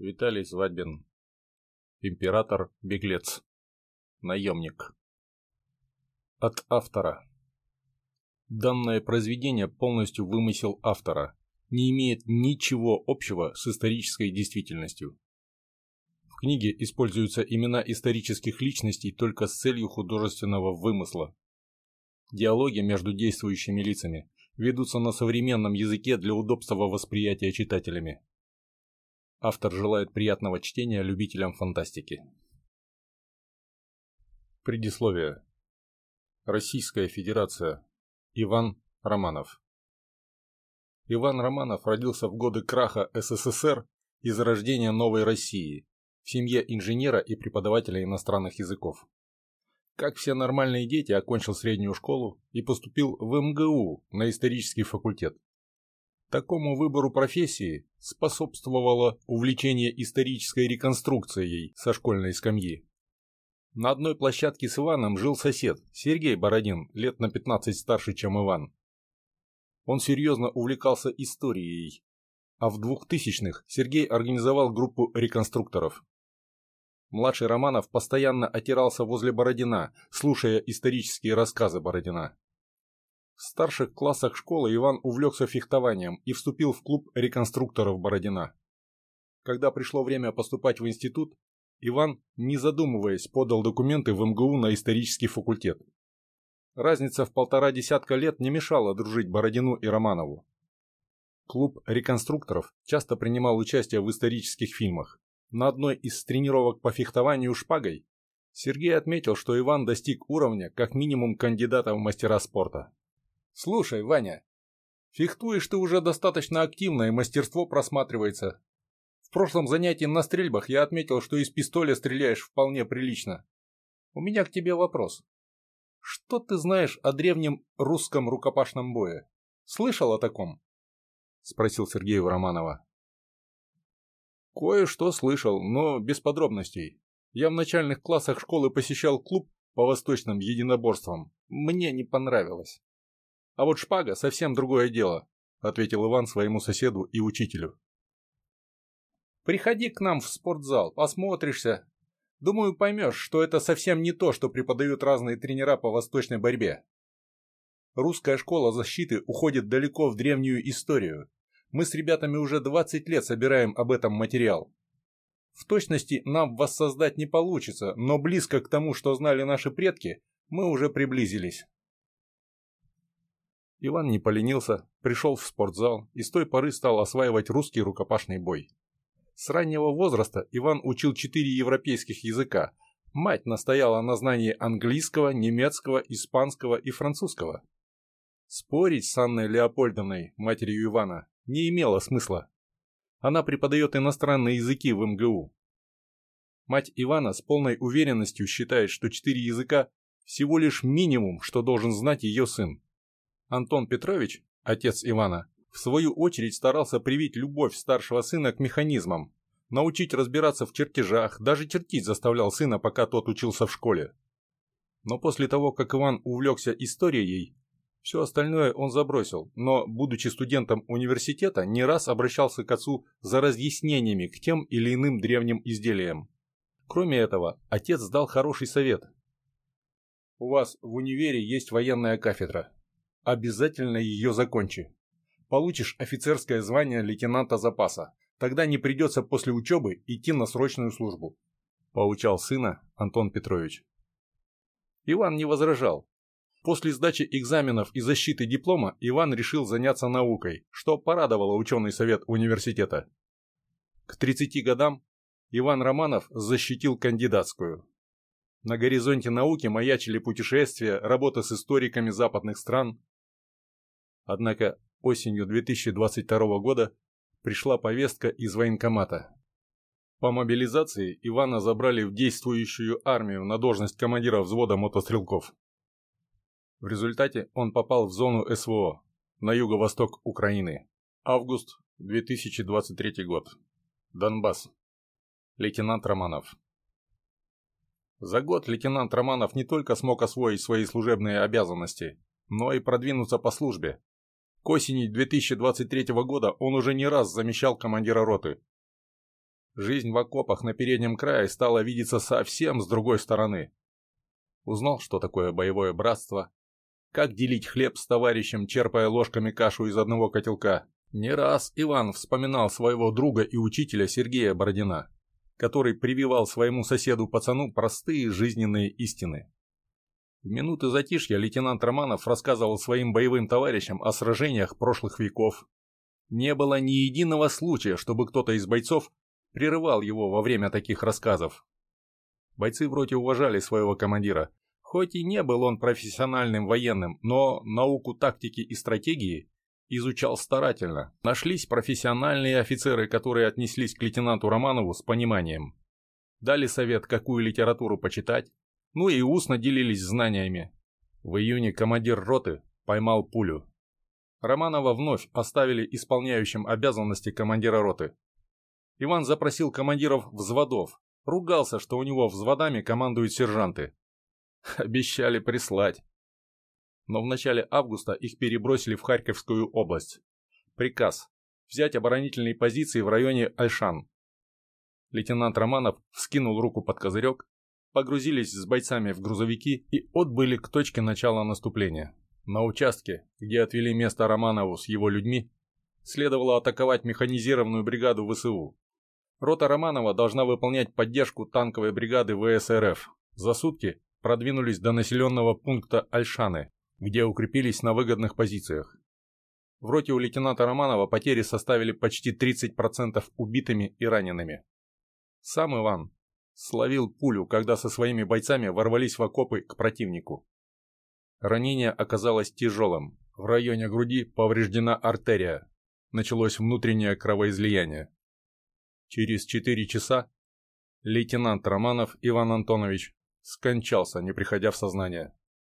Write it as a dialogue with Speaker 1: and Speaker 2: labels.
Speaker 1: Виталий Свадьбин. Император-беглец. Наемник. От автора. Данное произведение полностью вымысел автора, не имеет ничего общего с исторической действительностью. В книге используются имена исторических личностей только с целью художественного вымысла. Диалоги между действующими лицами ведутся на современном языке для удобства восприятия читателями. Автор желает приятного чтения любителям фантастики. Предисловие. Российская Федерация. Иван Романов. Иван Романов родился в годы краха СССР и зарождения новой России в семье инженера и преподавателя иностранных языков. Как все нормальные дети, окончил среднюю школу и поступил в МГУ на исторический факультет. Такому выбору профессии способствовало увлечение исторической реконструкцией со школьной скамьи. На одной площадке с Иваном жил сосед, Сергей Бородин, лет на 15 старше, чем Иван. Он серьезно увлекался историей, а в 2000-х Сергей организовал группу реконструкторов. Младший Романов постоянно отирался возле Бородина, слушая исторические рассказы Бородина. В старших классах школы Иван увлекся фехтованием и вступил в клуб реконструкторов Бородина. Когда пришло время поступать в институт, Иван, не задумываясь, подал документы в МГУ на исторический факультет. Разница в полтора десятка лет не мешала дружить Бородину и Романову. Клуб реконструкторов часто принимал участие в исторических фильмах. На одной из тренировок по фехтованию шпагой Сергей отметил, что Иван достиг уровня как минимум кандидата в мастера спорта. Слушай, Ваня, фехтуешь ты уже достаточно активно и мастерство просматривается. В прошлом занятии на стрельбах я отметил, что из пистоля стреляешь вполне прилично. У меня к тебе вопрос. Что ты знаешь о древнем русском рукопашном бое? Слышал о таком? Спросил Сергей Романова. Кое-что слышал, но без подробностей. Я в начальных классах школы посещал клуб по восточным единоборствам. Мне не понравилось. А вот шпага совсем другое дело, ответил Иван своему соседу и учителю. Приходи к нам в спортзал, посмотришься. Думаю, поймешь, что это совсем не то, что преподают разные тренера по восточной борьбе. Русская школа защиты уходит далеко в древнюю историю. Мы с ребятами уже 20 лет собираем об этом материал. В точности нам воссоздать не получится, но близко к тому, что знали наши предки, мы уже приблизились. Иван не поленился, пришел в спортзал и с той поры стал осваивать русский рукопашный бой. С раннего возраста Иван учил четыре европейских языка. Мать настояла на знании английского, немецкого, испанского и французского. Спорить с Анной Леопольдовной, матерью Ивана, не имело смысла. Она преподает иностранные языки в МГУ. Мать Ивана с полной уверенностью считает, что четыре языка – всего лишь минимум, что должен знать ее сын. Антон Петрович, отец Ивана, в свою очередь старался привить любовь старшего сына к механизмам, научить разбираться в чертежах, даже чертить заставлял сына, пока тот учился в школе. Но после того, как Иван увлекся историей, все остальное он забросил, но, будучи студентом университета, не раз обращался к отцу за разъяснениями к тем или иным древним изделиям. Кроме этого, отец дал хороший совет. «У вас в универе есть военная кафедра. Обязательно ее закончи. Получишь офицерское звание лейтенанта запаса. Тогда не придется после учебы идти на срочную службу. Поучал сына Антон Петрович. Иван не возражал. После сдачи экзаменов и защиты диплома Иван решил заняться наукой, что порадовало ученый совет университета. К 30 годам Иван Романов защитил кандидатскую. На горизонте науки маячили путешествия, работа с историками западных стран, Однако осенью 2022 года пришла повестка из военкомата. По мобилизации Ивана забрали в действующую армию на должность командира взвода мотострелков. В результате он попал в зону СВО на юго-восток Украины. Август 2023 год. Донбасс. Лейтенант Романов. За год лейтенант Романов не только смог освоить свои служебные обязанности, но и продвинуться по службе, к осени 2023 года он уже не раз замещал командира роты. Жизнь в окопах на переднем крае стала видеться совсем с другой стороны. Узнал, что такое боевое братство, как делить хлеб с товарищем, черпая ложками кашу из одного котелка. Не раз Иван вспоминал своего друга и учителя Сергея Бородина, который прививал своему соседу-пацану простые жизненные истины. В минуты затишья лейтенант Романов рассказывал своим боевым товарищам о сражениях прошлых веков. Не было ни единого случая, чтобы кто-то из бойцов прерывал его во время таких рассказов. Бойцы в роте уважали своего командира. Хоть и не был он профессиональным военным, но науку тактики и стратегии изучал старательно. Нашлись профессиональные офицеры, которые отнеслись к лейтенанту Романову с пониманием. Дали совет, какую литературу почитать, ну и устно делились знаниями. В июне командир роты поймал пулю. Романова вновь оставили исполняющим обязанности командира роты. Иван запросил командиров взводов, ругался, что у него взводами командуют сержанты. Обещали прислать. Но в начале августа их перебросили в Харьковскую область. Приказ взять оборонительные позиции в районе Альшан. Лейтенант Романов вскинул руку под козырек, погрузились с бойцами в грузовики и отбыли к точке начала наступления. На участке, где отвели место Романову с его людьми, следовало атаковать механизированную бригаду ВСУ. Рота Романова должна выполнять поддержку танковой бригады ВСРФ. За сутки продвинулись до населенного пункта Альшаны, где укрепились на выгодных позициях. В роте у лейтенанта Романова потери составили почти 30% убитыми и ранеными. Сам Иван словил пулю, когда со своими бойцами ворвались в окопы к противнику. Ранение оказалось тяжелым. В районе груди повреждена артерия. Началось внутреннее кровоизлияние. Через четыре часа лейтенант Романов Иван Антонович скончался, не приходя в сознание.